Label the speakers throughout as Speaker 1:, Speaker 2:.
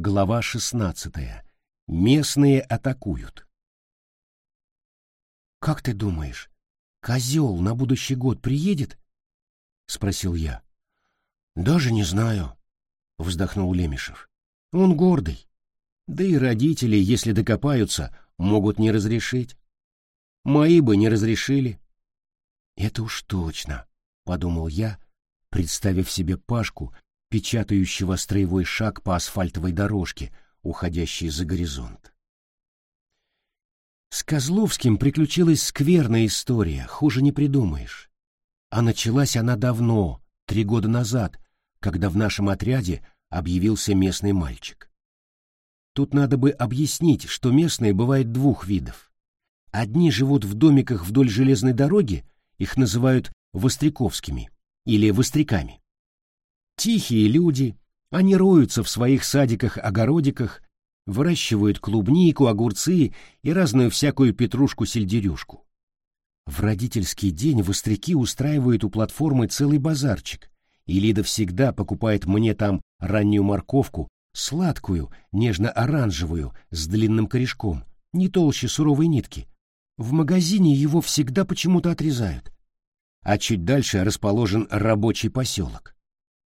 Speaker 1: Глава 16. Местные атакуют. «Как ты думаешь, козел на будущий год приедет?» — спросил я. «Даже не знаю», — вздохнул Лемешев. «Он гордый. Да и родители, если докопаются, могут не разрешить. Мои бы не разрешили». «Это уж точно», — подумал я, представив себе Пашку, печатающего строевой шаг по асфальтовой дорожке, уходящей за горизонт. С Козловским приключилась скверная история, хуже не придумаешь. А началась она давно, три года назад, когда в нашем отряде объявился местный мальчик. Тут надо бы объяснить, что местные бывают двух видов. Одни живут в домиках вдоль железной дороги, их называют востряковскими или востряками. Тихие люди, они роются в своих садиках-огородиках, выращивают клубнику, огурцы и разную всякую петрушку-сельдерюшку. В родительский день востряки устраивают у платформы целый базарчик, и Лида всегда покупает мне там раннюю морковку, сладкую, нежно-оранжевую, с длинным корешком, не толще суровой нитки. В магазине его всегда почему-то отрезают. А чуть дальше расположен рабочий поселок.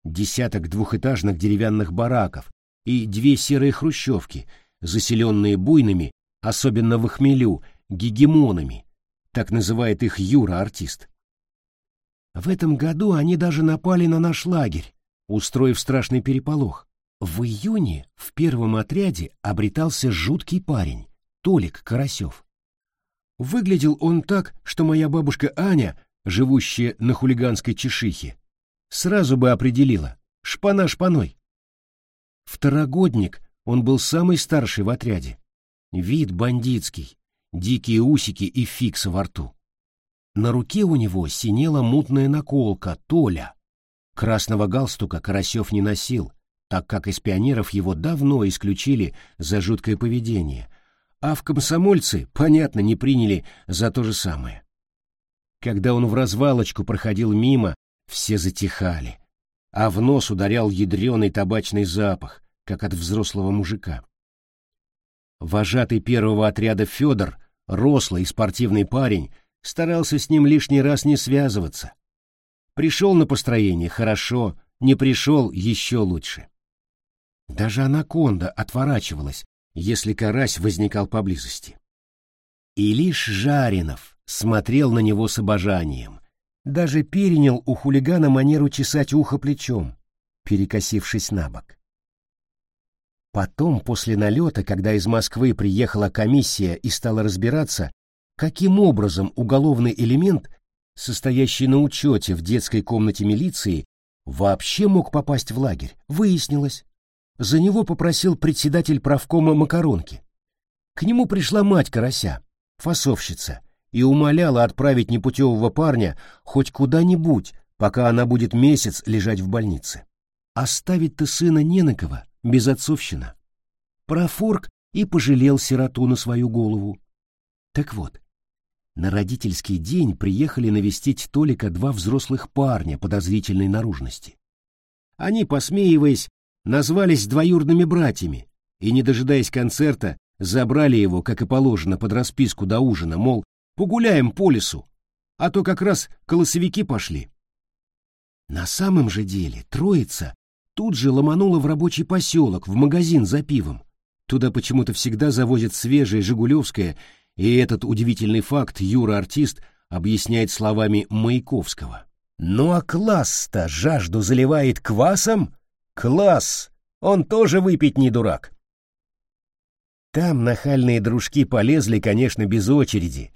Speaker 1: Десяток двухэтажных деревянных бараков и две серые хрущевки, заселенные буйными, особенно в хмелю, гегемонами, так называет их Юра-артист. В этом году они даже напали на наш лагерь, устроив страшный переполох. В июне в первом отряде обретался жуткий парень, Толик Карасев. Выглядел он так, что моя бабушка Аня, живущая на хулиганской чешихе, сразу бы определила — шпана шпаной. Второгодник, он был самый старший в отряде. Вид бандитский, дикие усики и фикс во рту. На руке у него синела мутная наколка Толя. Красного галстука Карасев не носил, так как из пионеров его давно исключили за жуткое поведение, а в комсомольцы, понятно, не приняли за то же самое. Когда он в развалочку проходил мимо, все затихали, а в нос ударял ядреный табачный запах, как от взрослого мужика. Вожатый первого отряда Федор, рослый и спортивный парень, старался с ним лишний раз не связываться. Пришел на построение — хорошо, не пришел — еще лучше. Даже анаконда отворачивалась, если карась возникал поблизости. И лишь Жаринов смотрел на него с обожанием, даже перенял у хулигана манеру чесать ухо плечом, перекосившись на бок. Потом, после налета, когда из Москвы приехала комиссия и стала разбираться, каким образом уголовный элемент, состоящий на учете в детской комнате милиции, вообще мог попасть в лагерь, выяснилось. За него попросил председатель правкома Макаронки. К нему пришла мать карася, фасовщица, и умоляла отправить непутевого парня хоть куда-нибудь, пока она будет месяц лежать в больнице. Оставить-то сына не на кого, безотцовщина. Профорг и пожалел сироту на свою голову. Так вот, на родительский день приехали навестить Толика два взрослых парня подозрительной наружности. Они, посмеиваясь, назвались двоюродными братьями и, не дожидаясь концерта, забрали его, как и положено, под расписку до ужина, мол, Погуляем по лесу, а то как раз колосовики пошли. На самом же деле троица тут же ломанула в рабочий поселок, в магазин за пивом. Туда почему-то всегда завозят свежее «Жигулевское», и этот удивительный факт Юра-артист объясняет словами Маяковского. «Ну а класс-то жажду заливает квасом? Класс! Он тоже выпить не дурак!» Там нахальные дружки полезли, конечно, без очереди,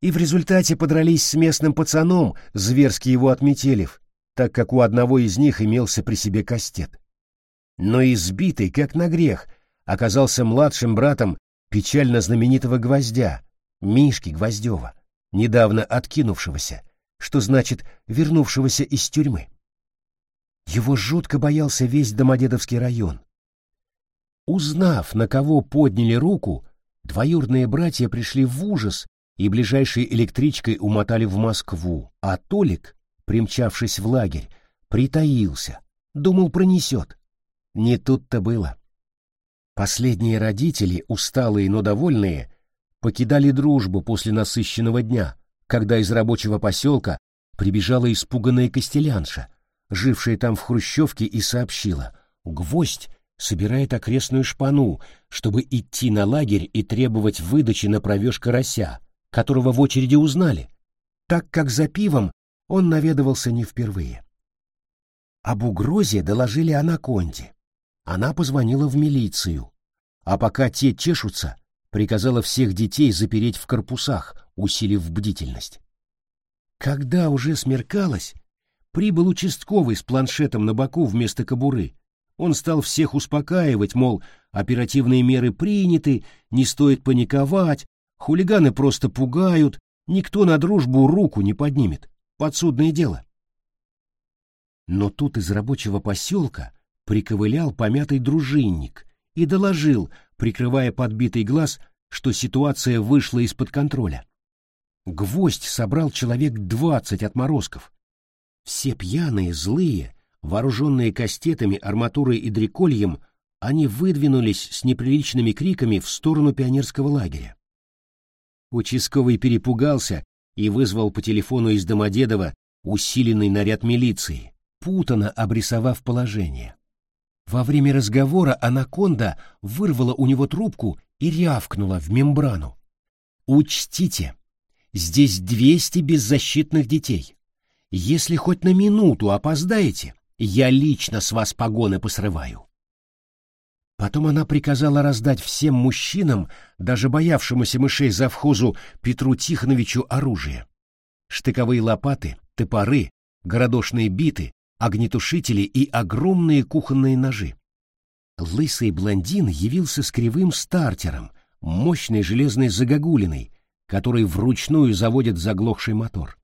Speaker 1: и в результате подрались с местным пацаном, зверски его отметелив, так как у одного из них имелся при себе кастет. Но избитый, как на грех, оказался младшим братом печально знаменитого Гвоздя, Мишки Гвоздева, недавно откинувшегося, что значит вернувшегося из тюрьмы. Его жутко боялся весь Домодедовский район. Узнав, на кого подняли руку, двоюродные братья пришли в ужас и ближайшей электричкой умотали в Москву, а Толик, примчавшись в лагерь, притаился, думал, пронесет. Не тут-то было. Последние родители, усталые, но довольные, покидали дружбу после насыщенного дня, когда из рабочего поселка прибежала испуганная костелянша, жившая там в хрущевке, и сообщила, гвоздь собирает окрестную шпану, чтобы идти на лагерь и требовать выдачи на провеж карася, которого в очереди узнали, так как за пивом он наведывался не впервые. Об угрозе доложили анаконде. Она позвонила в милицию, а пока те чешутся, приказала всех детей запереть в корпусах, усилив бдительность. Когда уже смеркалось, прибыл участковый с планшетом на боку вместо кобуры. Он стал всех успокаивать, мол, оперативные меры приняты, не стоит паниковать, хулиганы просто пугают, никто на дружбу руку не поднимет. Подсудное дело. Но тут из рабочего поселка приковылял помятый дружинник и доложил, прикрывая подбитый глаз, что ситуация вышла из-под контроля. Гвоздь собрал человек двадцать отморозков. Все пьяные, злые, вооруженные кастетами, арматурой и дрекольем, они выдвинулись с неприличными криками в сторону пионерского лагеря. Участковый перепугался и вызвал по телефону из Домодедова усиленный наряд милиции, путано обрисовав положение. Во время разговора анаконда вырвала у него трубку и рявкнула в мембрану. «Учтите, здесь двести беззащитных детей. Если хоть на минуту опоздаете, я лично с вас погоны посрываю». Потом она приказала раздать всем мужчинам, даже боявшемуся мышей завхозу Петру Тихоновичу, оружие. Штыковые лопаты, топоры, городошные биты, огнетушители и огромные кухонные ножи. Лысый блондин явился с кривым стартером, мощной железной загогулиной, который вручную заводит заглохший мотор.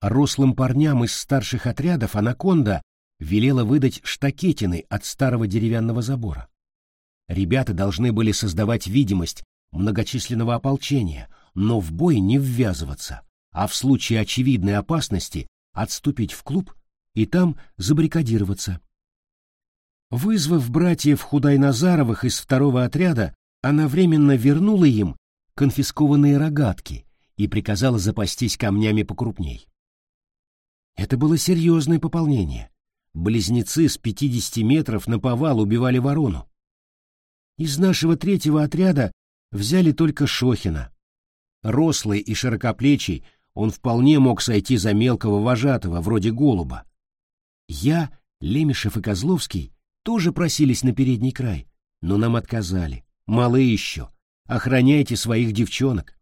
Speaker 1: Рослым парням из старших отрядов «Анаконда» велела выдать штакетины от старого деревянного забора. Ребята должны были создавать видимость многочисленного ополчения, но в бой не ввязываться, а в случае очевидной опасности отступить в клуб и там забаррикадироваться. Вызвав братьев Худай-Назаровых из второго отряда, она временно вернула им конфискованные рогатки и приказала запастись камнями покрупней. Это было серьезное пополнение. Близнецы с 50 метров на повал убивали ворону. Из нашего третьего отряда взяли только Шохина. Рослый и широкоплечий, он вполне мог сойти за мелкого вожатого, вроде голуба. Я, Лемешев и Козловский тоже просились на передний край, но нам отказали. Малы еще. Охраняйте своих девчонок.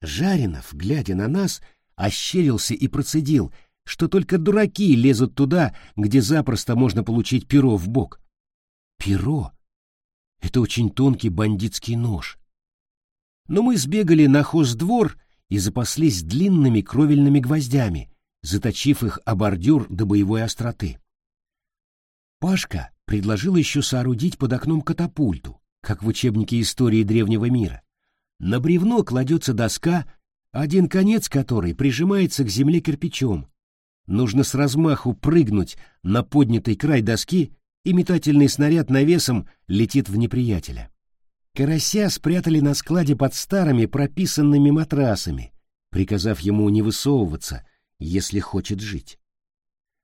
Speaker 1: Жаринов, глядя на нас, ощерился и процедил, что только дураки лезут туда, где запросто можно получить перо в бок. Перо — это очень тонкий бандитский нож. Но мы сбегали на хоздвор и запаслись длинными кровельными гвоздями, заточив их о бордюр до боевой остроты. Пашка предложил еще соорудить под окном катапульту, как в учебнике истории древнего мира. На бревно кладется доска, один конец которой прижимается к земле кирпичом. Нужно с размаху прыгнуть на поднятый край доски, и метательный снаряд навесом летит в неприятеля. Карася спрятали на складе под старыми прописанными матрасами, приказав ему не высовываться, если хочет жить.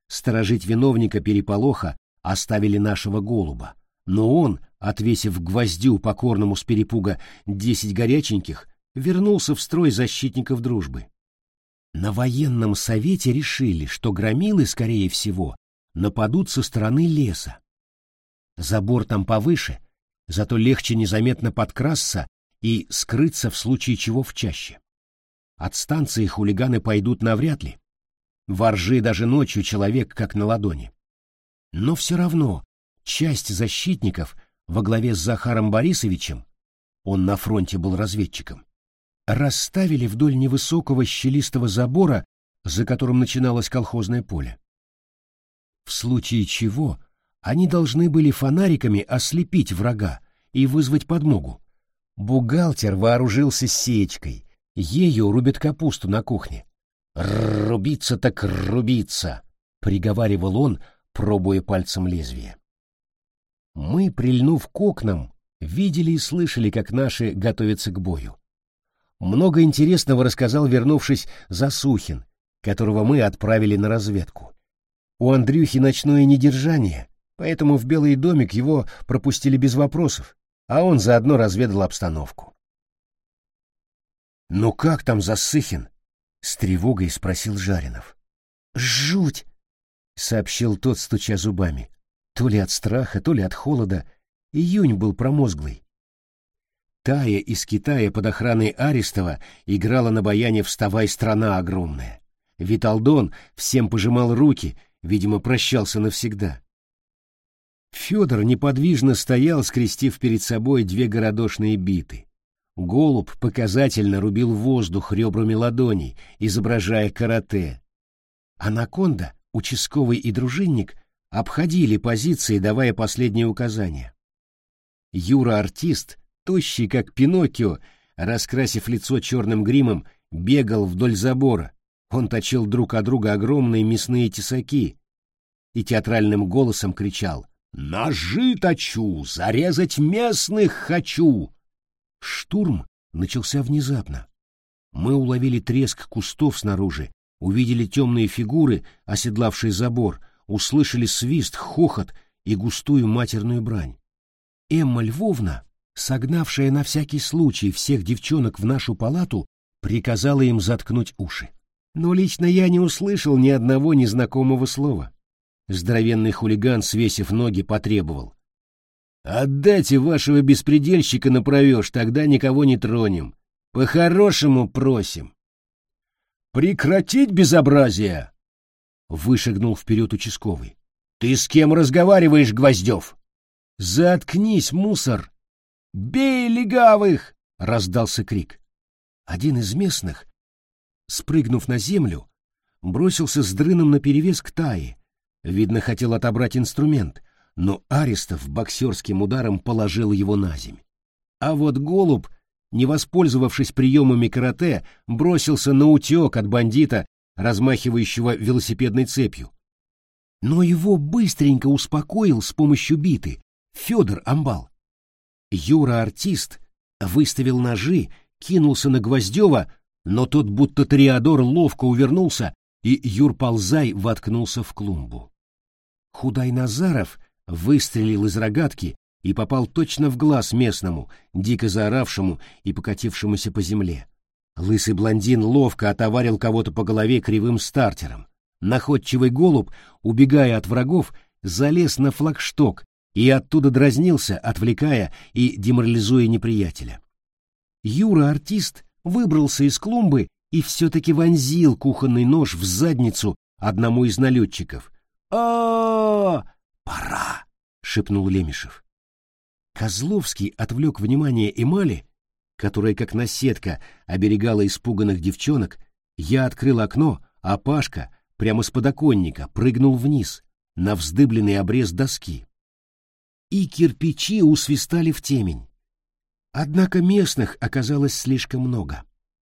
Speaker 1: Сторожить виновника переполоха оставили нашего голуба, но он, отвесив гвоздю покорному с перепуга десять горяченьких, вернулся в строй защитников дружбы. На военном совете решили, что громилы, скорее всего, нападут со стороны леса. Забор там повыше, зато легче незаметно подкрасться и скрыться в случае чего в чаще. От станции хулиганы пойдут навряд ли, Воржи даже ночью человек как на ладони. Но все равно часть защитников во главе с Захаром Борисовичем, он на фронте был разведчиком, расставили вдоль невысокого щелистого забора, за которым начиналось колхозное поле. В случае чего они должны были фонариками ослепить врага и вызвать подмогу. Бухгалтер вооружился сечкой, ею рубит капусту на кухне. «Рубиться так рубиться!» — приговаривал он, пробуя пальцем лезвие. Мы, прильнув к окнам, видели и слышали, как наши готовятся к бою. Много интересного рассказал, вернувшись, Засухин, которого мы отправили на разведку. У Андрюхи ночное недержание, поэтому в Белый домик его пропустили без вопросов, а он заодно разведал обстановку. «Ну как там Засыхин?» — с тревогой спросил Жаринов. «Жуть!» — сообщил тот, стуча зубами. То ли от страха, то ли от холода. Июнь был промозглый. Тая из Китая под охраной Арестова играла на баяне «Вставай, страна огромная». Виталдон всем пожимал руки, видимо, прощался навсегда. Федор неподвижно стоял, скрестив перед собой две городошные биты. Голубь показательно рубил воздух ребрами ладоней, изображая карате. Анаконда, участковый и дружинник обходили позиции, давая последние указания. Юра-артист, тощий как Пиноккио, раскрасив лицо черным гримом, бегал вдоль забора. Он точил друг от друга огромные мясные тесаки и театральным голосом кричал «Ножи точу! Зарезать местных хочу!» Штурм начался внезапно. Мы уловили треск кустов снаружи, увидели темные фигуры, оседлавшие забор, услышали свист, хохот и густую матерную брань. Эмма Львовна, согнавшая на всякий случай всех девчонок в нашу палату, приказала им заткнуть уши. Но лично я не услышал ни одного незнакомого слова. Здоровенный хулиган, свесив ноги, потребовал. «Отдайте вашего беспредельщика на провеж, тогда никого не тронем. По-хорошему просим». «Прекратить безобразие!» Вышагнул вперед участковый. «Ты с кем разговариваешь, Гвоздев?» «Заткнись, мусор!» «Бей легавых!» — раздался крик. Один из местных, спрыгнув на землю, бросился с дрыном наперевес к Тае. Видно, хотел отобрать инструмент, но Арестов боксерским ударом положил его на земь. А вот голубь, не воспользовавшись приемами карате, бросился на утек от бандита размахивающего велосипедной цепью. Но его быстренько успокоил с помощью биты Федор Амбал. Юра-артист выставил ножи, кинулся на Гвоздева, но тот будто триадор ловко увернулся, и Юр-ползай воткнулся в клумбу. Худай Назаров выстрелил из рогатки и попал точно в глаз местному, дико заоравшему и покатившемуся по земле. Лысый блондин ловко отоварил кого-то по голове кривым стартером. Находчивый голубь, убегая от врагов, залез на флагшток и оттуда дразнился, отвлекая и деморализуя неприятеля. Юра-артист выбрался из клумбы и все-таки вонзил кухонный нож в задницу одному из налетчиков. А Пора! — шепнул Лемешев. Козловский отвлек внимание Эмали которая как наседка оберегала испуганных девчонок, я открыл окно, а Пашка прямо с подоконника прыгнул вниз, на вздыбленный обрез доски. И кирпичи усвистали в темень. Однако местных оказалось слишком много.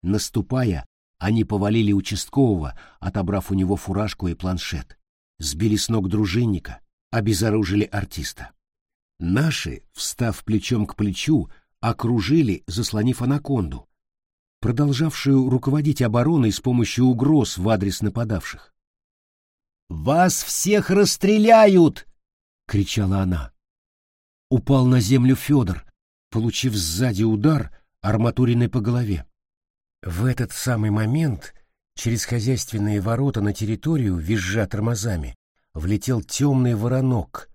Speaker 1: Наступая, они повалили участкового, отобрав у него фуражку и планшет. Сбили с ног дружинника, обезоружили артиста. Наши, встав плечом к плечу, окружили, заслонив анаконду, продолжавшую руководить обороной с помощью угроз в адрес нападавших. «Вас всех расстреляют!» — кричала она. Упал на землю Федор, получив сзади удар, арматуриной по голове. В этот самый момент через хозяйственные ворота на территорию, визжа тормозами, влетел темный воронок.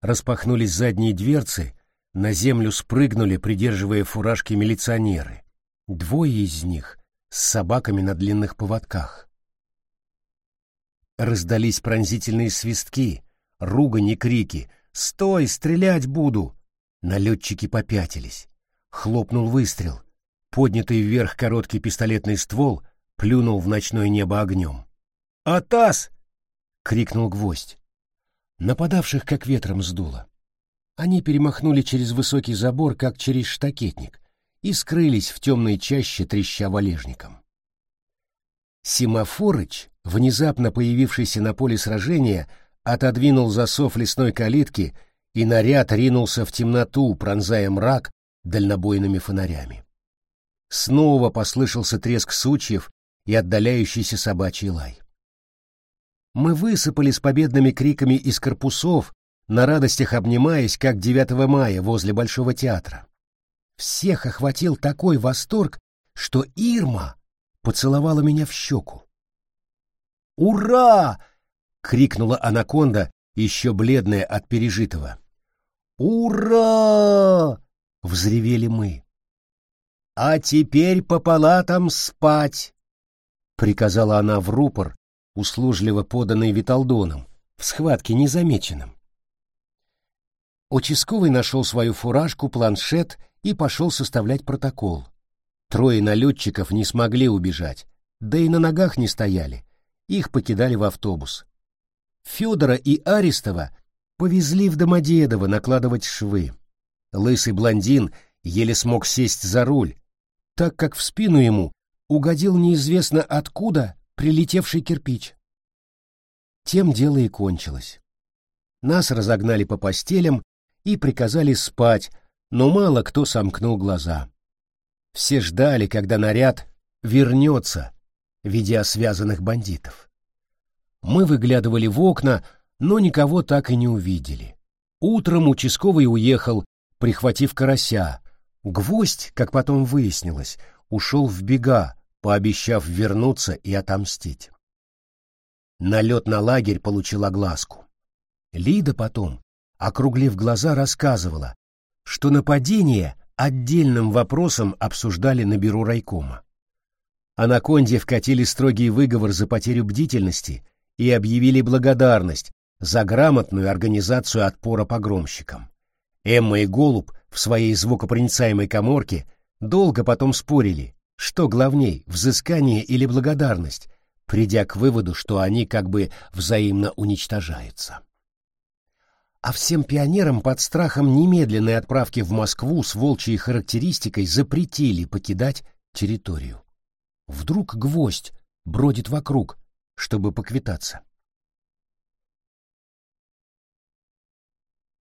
Speaker 1: Распахнулись задние дверцы, на землю спрыгнули, придерживая фуражки милиционеры. Двое из них с собаками на длинных поводках. Раздались пронзительные свистки, ругань и крики «Стой, стрелять буду!» Налетчики попятились. Хлопнул выстрел. Поднятый вверх короткий пистолетный ствол плюнул в ночное небо огнем. «Атас!» — крикнул гвоздь. Нападавших как ветром сдуло. Они перемахнули через высокий забор, как через штакетник, и скрылись в темной чаще, треща валежником. Симафорыч, внезапно появившийся на поле сражения, отодвинул засов лесной калитки и наряд ринулся в темноту, пронзая мрак дальнобойными фонарями. Снова послышался треск сучьев и отдаляющийся собачий лай. Мы высыпали с победными криками из корпусов, на радостях обнимаясь, как 9 мая возле Большого театра. Всех охватил такой восторг, что Ирма поцеловала меня в щеку. «Ура!» — крикнула анаконда, еще бледная от пережитого. «Ура!» — взревели мы. «А теперь по палатам спать!» — приказала она в рупор, услужливо поданный Виталдоном, в схватке незамеченным. Участковый нашел свою фуражку, планшет и пошел составлять протокол. Трое налетчиков не смогли убежать, да и на ногах не стояли. Их покидали в автобус. Федора и Арестова повезли в Домодедово накладывать швы. Лысый блондин еле смог сесть за руль, так как в спину ему угодил неизвестно откуда прилетевший кирпич. Тем дело и кончилось. Нас разогнали по постелям и приказали спать, но мало кто сомкнул глаза. Все ждали, когда наряд вернется, ведя связанных бандитов. Мы выглядывали в окна, но никого так и не увидели. Утром участковый уехал, прихватив карася. Гвоздь, как потом выяснилось, ушел в бега, пообещав вернуться и отомстить. Налет на лагерь получил огласку. Лида потом, округлив глаза, рассказывала, что нападение отдельным вопросом обсуждали на бюро райкома. Анаконде вкатили строгий выговор за потерю бдительности и объявили благодарность за грамотную организацию отпора погромщикам. Эмма и Голуб в своей звукопроницаемой коморке долго потом спорили, что главней, взыскание или благодарность, придя к выводу, что они как бы взаимно уничтожаются а всем пионерам под страхом немедленной отправки в Москву с волчьей характеристикой запретили покидать территорию. Вдруг гвоздь бродит вокруг, чтобы поквитаться.